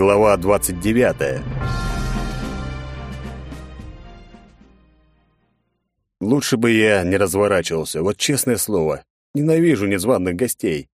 Глава 29. Лучше бы я не разворачивался, вот честное слово. Ненавижу незваных гостей.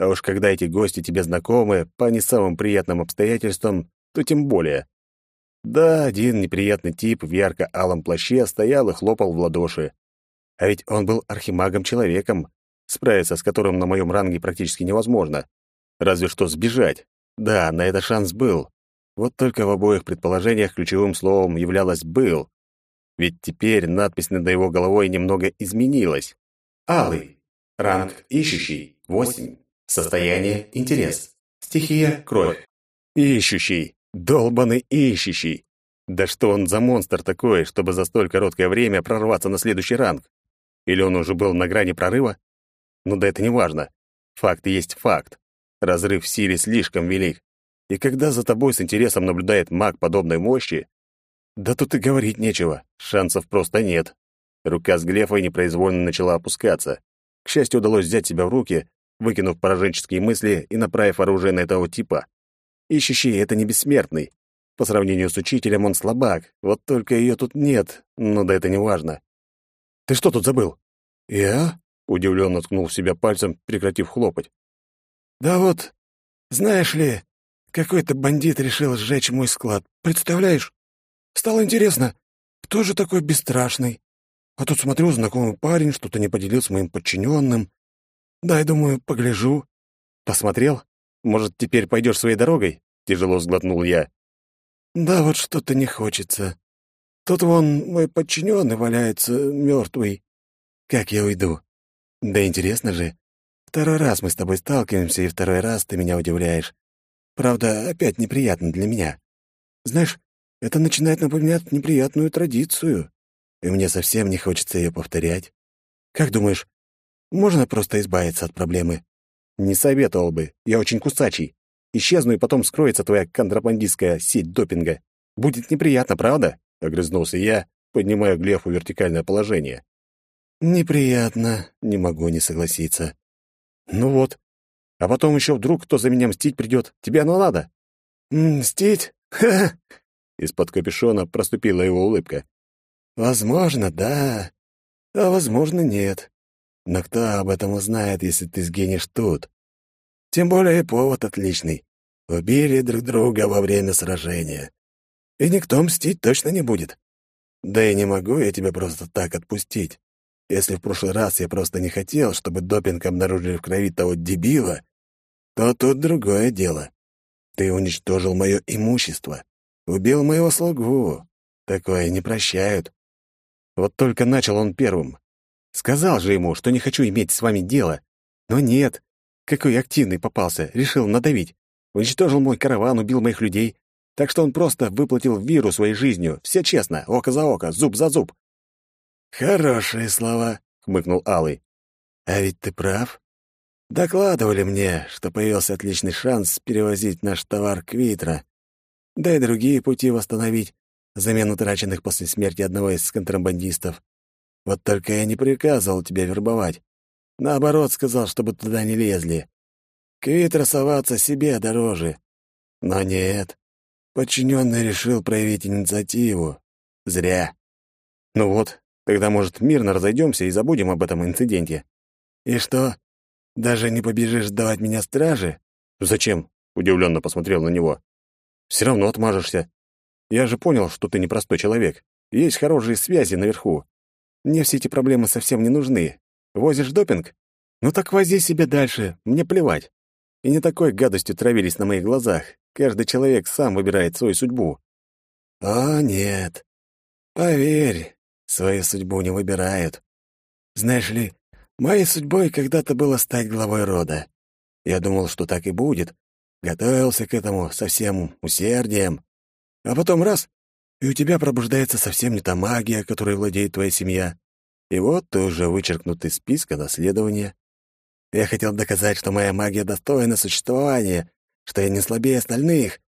А уж когда эти гости тебе знакомы по не самым приятным обстоятельствам, то тем более. Да, один неприятный тип в ярко-алом плаще стоял и хлопал в ладоши. А ведь он был архимагом-человеком, справиться с которым на моем ранге практически невозможно. Разве что сбежать. Да, на это шанс был. Вот только в обоих предположениях ключевым словом являлось «был». Ведь теперь надпись над его головой немного изменилась. Алый. Ранг ищущий. 8. Состояние интерес. Стихия кровь. Ищущий. долбаный ищущий. Да что он за монстр такой, чтобы за столь короткое время прорваться на следующий ранг? Или он уже был на грани прорыва? Ну да это не важно. Факт есть факт. Разрыв в силе слишком велик. И когда за тобой с интересом наблюдает маг подобной мощи, да тут и говорить нечего, шансов просто нет. Рука с глефой непроизвольно начала опускаться. К счастью, удалось взять себя в руки, выкинув пораженческие мысли и направив оружие на этого типа. Ищущий — это не бессмертный. По сравнению с учителем он слабак, вот только ее тут нет, но да это не важно. «Ты что тут забыл?» «Я?» — удивленно ткнул себя пальцем, прекратив хлопать. Да вот, знаешь ли, какой-то бандит решил сжечь мой склад. Представляешь? Стало интересно, кто же такой бесстрашный? А тут смотрю, знакомый парень что-то не поделил с моим подчиненным. Дай, думаю, погляжу. Посмотрел? Может, теперь пойдешь своей дорогой? Тяжело сглотнул я. Да вот что-то не хочется. Тут вон мой подчиненный валяется мертвый. Как я уйду? Да интересно же, Второй раз мы с тобой сталкиваемся, и второй раз ты меня удивляешь. Правда, опять неприятно для меня. Знаешь, это начинает напоминать неприятную традицию, и мне совсем не хочется ее повторять. Как думаешь, можно просто избавиться от проблемы? Не советовал бы. Я очень кусачий. Исчезну, и потом скроется твоя контрабандистская сеть допинга. Будет неприятно, правда? Огрызнулся я, поднимая Глефу в вертикальное положение. Неприятно, не могу не согласиться. Ну вот. А потом еще вдруг кто за меня мстить придет. Тебе оно надо? Мстить? Ха! Из-под капюшона проступила его улыбка. Возможно, да. А возможно, нет. Но кто об этом узнает, если ты сгинешь тут? Тем более повод отличный. Убили друг друга во время сражения. И никто мстить точно не будет. Да и не могу я тебя просто так отпустить. Если в прошлый раз я просто не хотел, чтобы допинг обнаружили в крови того дебила, то тут другое дело. Ты уничтожил мое имущество, убил моего слугу. Такое не прощают. Вот только начал он первым. Сказал же ему, что не хочу иметь с вами дело. Но нет. Какой активный попался, решил надавить. Уничтожил мой караван, убил моих людей. Так что он просто выплатил виру своей жизнью. Все честно, око за око, зуб за зуб. «Хорошие слова», — хмыкнул Алый. «А ведь ты прав. Докладывали мне, что появился отличный шанс перевозить наш товар к Витро, да и другие пути восстановить, взамен утраченных после смерти одного из контрабандистов. Вот только я не приказывал тебя вербовать. Наоборот, сказал, чтобы туда не лезли. К Витро соваться себе дороже. Но нет, подчиненный решил проявить инициативу. Зря. Ну вот, Тогда, может, мирно разойдемся и забудем об этом инциденте. И что? Даже не побежишь давать меня страже? Зачем? Удивленно посмотрел на него. Все равно отмажешься. Я же понял, что ты непростой человек. Есть хорошие связи наверху. Мне все эти проблемы совсем не нужны. Возишь допинг? Ну так вози себе дальше, мне плевать. И не такой гадостью травились на моих глазах. Каждый человек сам выбирает свою судьбу. О, нет. Поверь, свою судьбу не выбирают. Знаешь ли, моей судьбой когда-то было стать главой рода. Я думал, что так и будет. Готовился к этому со всем усердием. А потом раз — и у тебя пробуждается совсем не та магия, которой владеет твоя семья. И вот ты уже вычеркнут из списка наследования. Я хотел доказать, что моя магия достойна существования, что я не слабее остальных.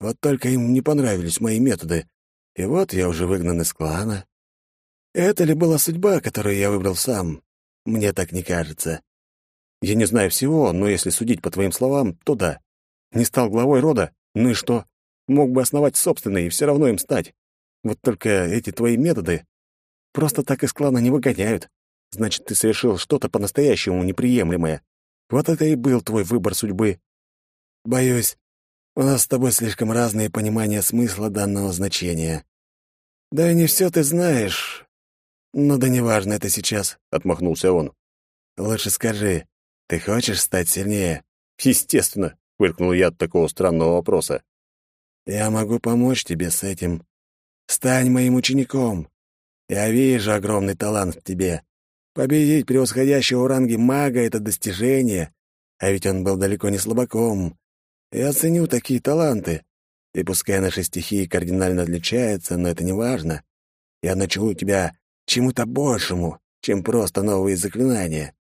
Вот только им не понравились мои методы. И вот я уже выгнан из клана. Это ли была судьба, которую я выбрал сам? Мне так не кажется. Я не знаю всего, но если судить по твоим словам, то да. Не стал главой рода, Ну и что? Мог бы основать собственный и все равно им стать. Вот только эти твои методы просто так из клана не выгоняют. Значит, ты совершил что-то по-настоящему неприемлемое. Вот это и был твой выбор судьбы. Боюсь, у нас с тобой слишком разные понимания смысла данного значения. Да и не все ты знаешь. Ну да неважно это сейчас, — отмахнулся он. Лучше скажи, ты хочешь стать сильнее? Естественно, — выркнул я от такого странного вопроса. Я могу помочь тебе с этим. Стань моим учеником. Я вижу огромный талант в тебе. Победить превосходящего в ранге мага — это достижение, а ведь он был далеко не слабаком. Я ценю такие таланты. И пускай наши стихии кардинально отличаются, но это не важно. Я научу тебя чему-то большему, чем просто новые заклинания.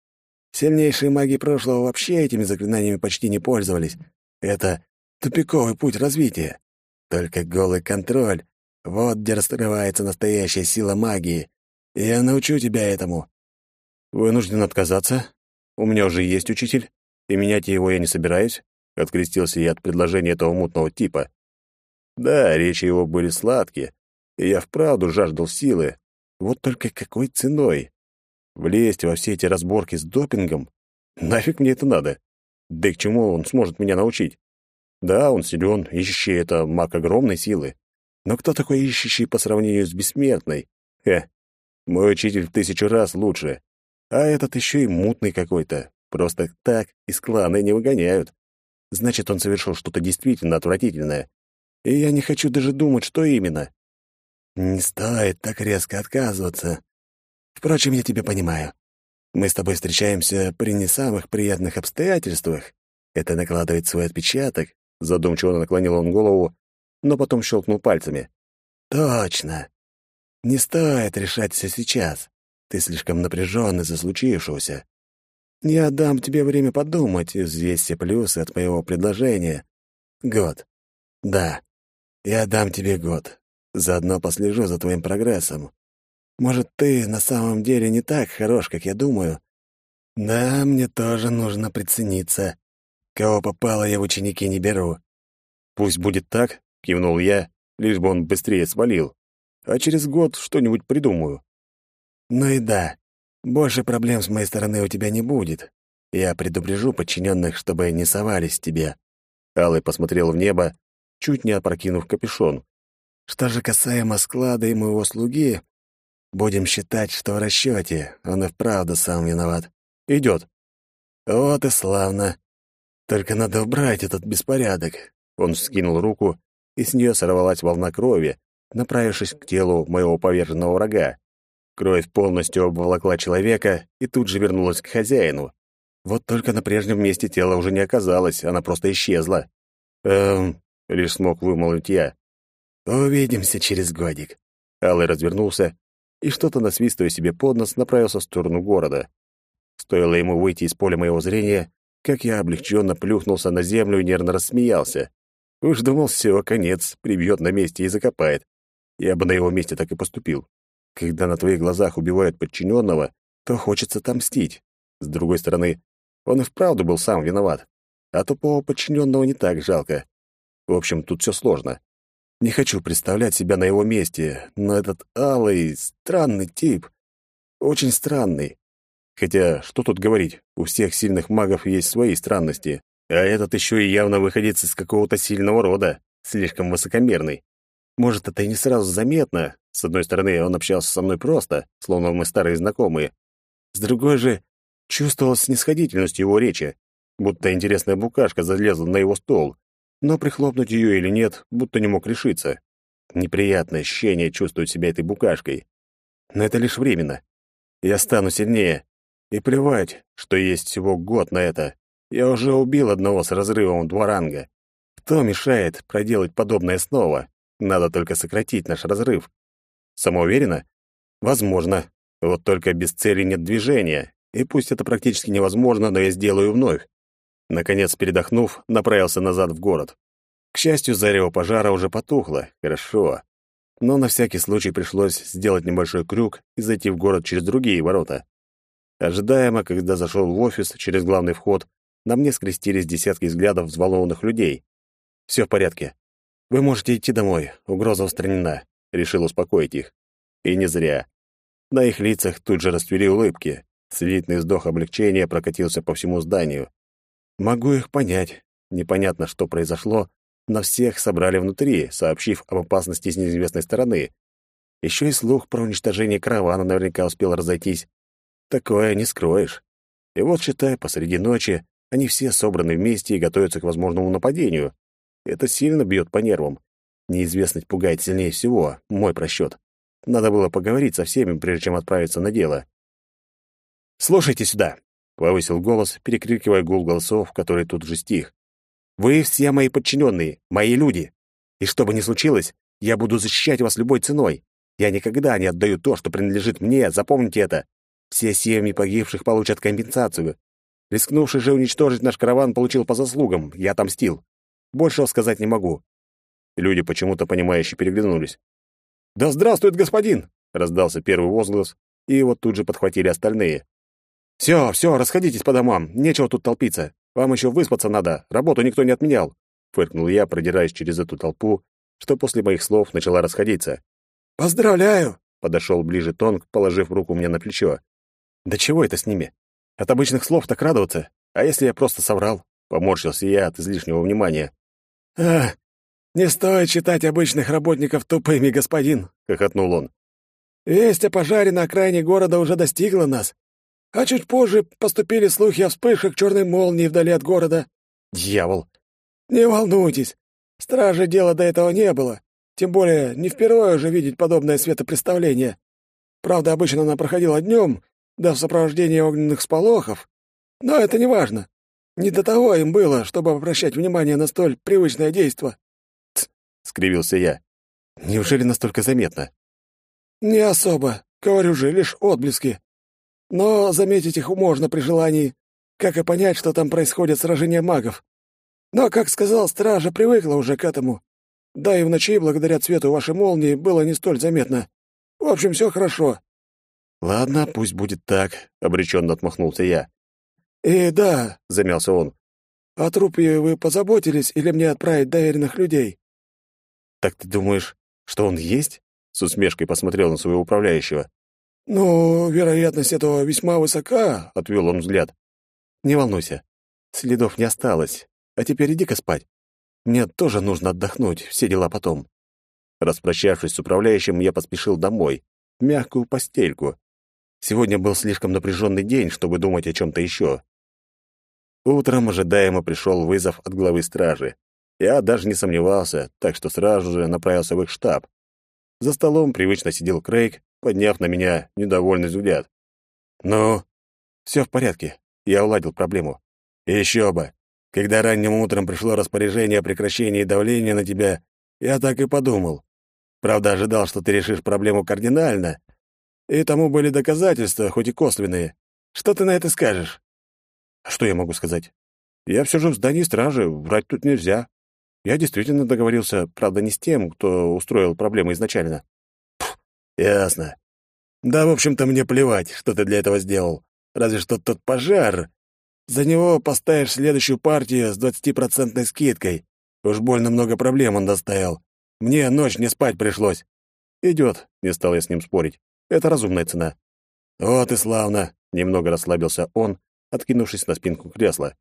Сильнейшие маги прошлого вообще этими заклинаниями почти не пользовались. Это тупиковый путь развития. Только голый контроль — вот где раскрывается настоящая сила магии. Я научу тебя этому. Вынужден отказаться. У меня уже есть учитель, и менять его я не собираюсь. Открестился я от предложения этого мутного типа. Да, речи его были сладкие, и я вправду жаждал силы. Вот только какой ценой? Влезть во все эти разборки с допингом? Нафиг мне это надо? Да и к чему он сможет меня научить? Да, он силен, ищущий — это маг огромной силы. Но кто такой ищущий по сравнению с бессмертной? Хе, мой учитель в тысячу раз лучше. А этот еще и мутный какой-то. Просто так из клана не выгоняют. Значит, он совершил что-то действительно отвратительное. И я не хочу даже думать, что именно. Не стоит так резко отказываться. Впрочем, я тебя понимаю. Мы с тобой встречаемся при не самых приятных обстоятельствах. Это накладывает свой отпечаток. Задумчиво наклонил он голову, но потом щелкнул пальцами. Точно. Не стоит решать все сейчас. Ты слишком напряжен из-за случившегося. Я дам тебе время подумать и взвесь все плюсы от моего предложения. Год. Да, я дам тебе год. Заодно послежу за твоим прогрессом. Может, ты на самом деле не так хорош, как я думаю. Да, мне тоже нужно прицениться. Кого попало, я в ученики не беру. Пусть будет так, кивнул я, лишь бы он быстрее свалил. А через год что-нибудь придумаю. Ну и да, больше проблем с моей стороны у тебя не будет. Я предупрежу подчиненных, чтобы не совались тебе». Алый посмотрел в небо, чуть не опрокинув капюшон. «Что же касаемо склада и моего слуги, будем считать, что в расчете. Он и вправду сам виноват. Идет. Вот и славно. Только надо убрать этот беспорядок». Он скинул руку, и с нее сорвалась волна крови, направившись к телу моего поверженного врага. Кровь полностью обволокла человека и тут же вернулась к хозяину. Вот только на прежнем месте тело уже не оказалось, она просто исчезла. «Эм...» — лишь смог вымолвить я. «Увидимся через годик». Алый развернулся и, что-то насвистывая себе под нос, направился в сторону города. Стоило ему выйти из поля моего зрения, как я облегченно плюхнулся на землю и нервно рассмеялся. Уж думал, все, конец, прибьет на месте и закопает. Я бы на его месте так и поступил. Когда на твоих глазах убивают подчиненного, то хочется отомстить. С другой стороны, он и вправду был сам виноват. А тупого подчиненного не так жалко. В общем, тут все сложно. Не хочу представлять себя на его месте, но этот алый, странный тип. Очень странный. Хотя, что тут говорить, у всех сильных магов есть свои странности, а этот еще и явно выходец из какого-то сильного рода, слишком высокомерный. Может, это и не сразу заметно. С одной стороны, он общался со мной просто, словно мы старые знакомые. С другой же, чувствовалась снисходительность его речи, будто интересная букашка залезла на его стол, но прихлопнуть ее или нет, будто не мог решиться. Неприятное ощущение чувствовать себя этой букашкой. Но это лишь временно. Я стану сильнее. И плевать, что есть всего год на это. Я уже убил одного с разрывом два ранга. Кто мешает проделать подобное снова? Надо только сократить наш разрыв. Самоуверенно? Возможно. Вот только без цели нет движения. И пусть это практически невозможно, но я сделаю вновь. Наконец, передохнув, направился назад в город. К счастью, зарево пожара уже потухло. Хорошо. Но на всякий случай пришлось сделать небольшой крюк и зайти в город через другие ворота. Ожидаемо, когда зашел в офис через главный вход, на мне скрестились десятки взглядов взволнованных людей. Все в порядке. Вы можете идти домой, угроза устранена», — решил успокоить их. И не зря. На их лицах тут же расцвели улыбки. Слитный вздох облегчения прокатился по всему зданию. Могу их понять. Непонятно, что произошло, но всех собрали внутри, сообщив об опасности с неизвестной стороны. Еще и слух про уничтожение каравана наверняка успел разойтись. Такое не скроешь. И вот, считай, посреди ночи они все собраны вместе и готовятся к возможному нападению. Это сильно бьет по нервам. Неизвестность пугает сильнее всего, мой просчет. Надо было поговорить со всеми, прежде чем отправиться на дело. «Слушайте сюда», — повысил голос, перекрикивая гул голосов, который тут же стих. «Вы все мои подчиненные, мои люди. И что бы ни случилось, я буду защищать вас любой ценой. Я никогда не отдаю то, что принадлежит мне, запомните это. Все семьи погибших получат компенсацию. Рискнувший же уничтожить наш караван получил по заслугам, я отомстил. Большего сказать не могу». Люди почему-то понимающе переглянулись. «Да здравствует господин!» — раздался первый возглас, и его тут же подхватили остальные. «Все, все, расходитесь по домам, нечего тут толпиться. Вам еще выспаться надо, работу никто не отменял», — фыркнул я, продираясь через эту толпу, что после моих слов начала расходиться. «Поздравляю!» — подошел ближе Тонг, положив руку мне на плечо. «Да чего это с ними? От обычных слов так радоваться. А если я просто соврал?» — поморщился я от излишнего внимания. «Ах, «Не стоит считать обычных работников тупыми, господин», — хохотнул он. «Весть о пожаре на окраине города уже достигла нас, а чуть позже поступили слухи о вспышках черной молнии вдали от города». «Дьявол!» «Не волнуйтесь, стражи дела до этого не было, тем более не впервые уже видеть подобное светопреставление. Правда, обычно она проходила днем, да в сопровождении огненных сполохов, но это не важно. Не до того им было, чтобы обращать внимание на столь привычное действо». — скривился я. «Неужели настолько заметно?» «Не особо. Говорю же, лишь отблески. Но заметить их можно при желании, как и понять, что там происходит сражение магов. Но, как сказал, стража привыкла уже к этому. Да и в ночи, благодаря цвету вашей молнии, было не столь заметно. В общем, все хорошо». «Ладно, пусть будет так», — обреченно отмахнулся я. «И да», — замялся он, — «о трупе вы позаботились или мне отправить доверенных людей?» «Так ты думаешь, что он есть?» — с усмешкой посмотрел на своего управляющего. «Ну, вероятность этого весьма высока», — отвел он взгляд. «Не волнуйся, следов не осталось. А теперь иди-ка спать. Мне тоже нужно отдохнуть, все дела потом». Распрощавшись с управляющим, я поспешил домой, в мягкую постельку. Сегодня был слишком напряженный день, чтобы думать о чем-то еще. Утром ожидаемо пришел вызов от главы стражи. Я даже не сомневался, так что сразу же направился в их штаб. За столом привычно сидел Крейг, подняв на меня недовольный взгляд. «Ну?» «Все в порядке. Я уладил проблему». «Еще бы. Когда ранним утром пришло распоряжение о прекращении давления на тебя, я так и подумал. Правда, ожидал, что ты решишь проблему кардинально. И тому были доказательства, хоть и косвенные. Что ты на это скажешь?» «А что я могу сказать? Я все же в здании стражи, врать тут нельзя. Я действительно договорился, правда, не с тем, кто устроил проблему изначально. Ясно. Да, в общем-то, мне плевать, что ты для этого сделал. Разве что тот пожар. За него поставишь следующую партию с двадцатипроцентной скидкой. Уж больно много проблем он доставил. Мне ночь не спать пришлось. Идет, не стал я с ним спорить. Это разумная цена. Вот и славно, немного расслабился он, откинувшись на спинку кресла.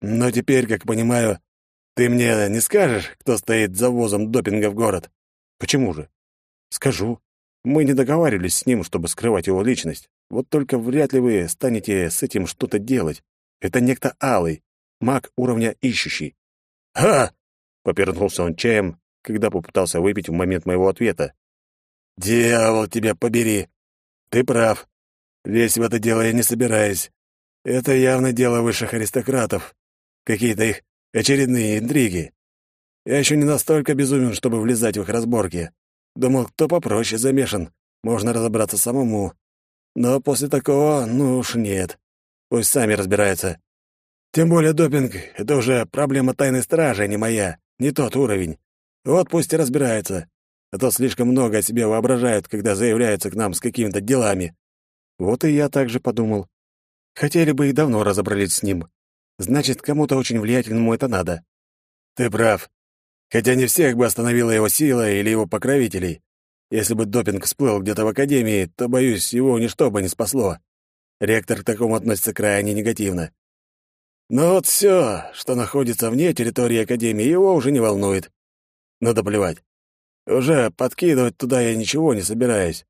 Но теперь, как понимаю, ты мне не скажешь, кто стоит за возом допинга в город? Почему же? Скажу. Мы не договаривались с ним, чтобы скрывать его личность. Вот только вряд ли вы станете с этим что-то делать. Это некто Алый, маг уровня ищущий. «Ха!» — попернулся он чаем, когда попытался выпить в момент моего ответа. «Дьявол тебя побери! Ты прав. Лезть в это дело я не собираюсь. Это явно дело высших аристократов. Какие-то их Очередные интриги. Я еще не настолько безумен, чтобы влезать в их разборки. Думал, кто попроще замешан, можно разобраться самому. Но после такого, ну уж нет. Пусть сами разбираются. Тем более допинг — это уже проблема тайной стражи, а не моя, не тот уровень. Вот пусть и разбираются. А то слишком много о себе воображают, когда заявляются к нам с какими-то делами. Вот и я также подумал. Хотели бы и давно разобрались с ним. Значит, кому-то очень влиятельному это надо. Ты прав. Хотя не всех бы остановила его сила или его покровителей. Если бы допинг всплыл где-то в Академии, то, боюсь, его ничто бы не спасло. Ректор к такому относится крайне негативно. Но вот все, что находится вне территории Академии, его уже не волнует. Надо плевать. Уже подкидывать туда я ничего не собираюсь.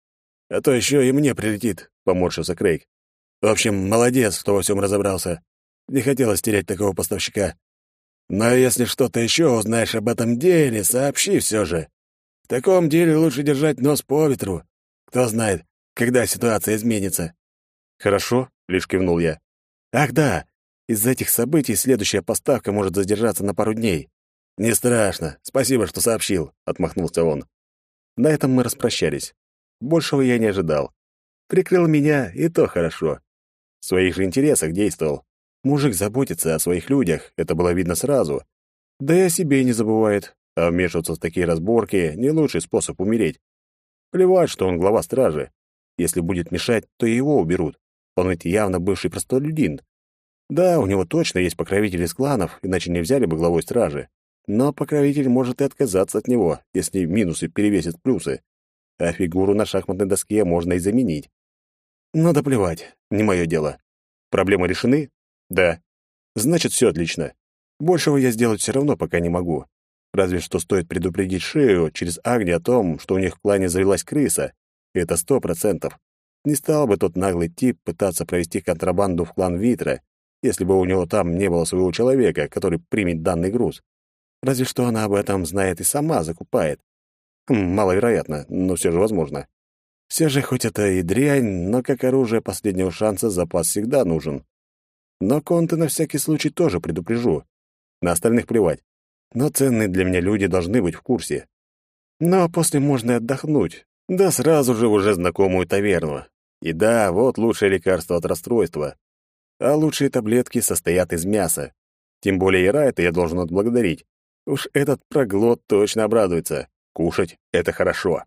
А то еще и мне прилетит, — поморщился Крейг. В общем, молодец, кто во всем разобрался. Не хотелось терять такого поставщика. Но если что-то еще узнаешь об этом деле, сообщи все же. В таком деле лучше держать нос по ветру. Кто знает, когда ситуация изменится. Хорошо, лишь кивнул я. Ах да, из-за этих событий следующая поставка может задержаться на пару дней. Не страшно. Спасибо, что сообщил, отмахнулся он. На этом мы распрощались. Большего я не ожидал. Прикрыл меня, и то хорошо. В своих же интересах действовал. Мужик заботится о своих людях, это было видно сразу. Да и о себе не забывает. А вмешиваться в такие разборки — не лучший способ умереть. Плевать, что он глава стражи. Если будет мешать, то его уберут. Он ведь явно бывший простолюдин. Да, у него точно есть покровители из кланов, иначе не взяли бы главой стражи. Но покровитель может и отказаться от него, если минусы перевесят плюсы. А фигуру на шахматной доске можно и заменить. Но да плевать, не мое дело. Проблемы решены? Да. Значит, все отлично. Большего я сделать все равно пока не могу. Разве что стоит предупредить Шею через Агни о том, что у них в клане завелась крыса. Это сто процентов. Не стал бы тот наглый тип пытаться провести контрабанду в клан Витра, если бы у него там не было своего человека, который примет данный груз. Разве что она об этом знает и сама закупает. Хм, маловероятно, но все же возможно. Все же, хоть это и дрянь, но как оружие последнего шанса запас всегда нужен. Но конты на всякий случай тоже предупрежу. На остальных плевать. Но ценные для меня люди должны быть в курсе. Но после можно и отдохнуть. Да сразу же уже знакомую таверну. И да, вот лучшее лекарство от расстройства. А лучшие таблетки состоят из мяса. Тем более Ира это я должен отблагодарить. Уж этот проглот точно обрадуется. Кушать — это хорошо.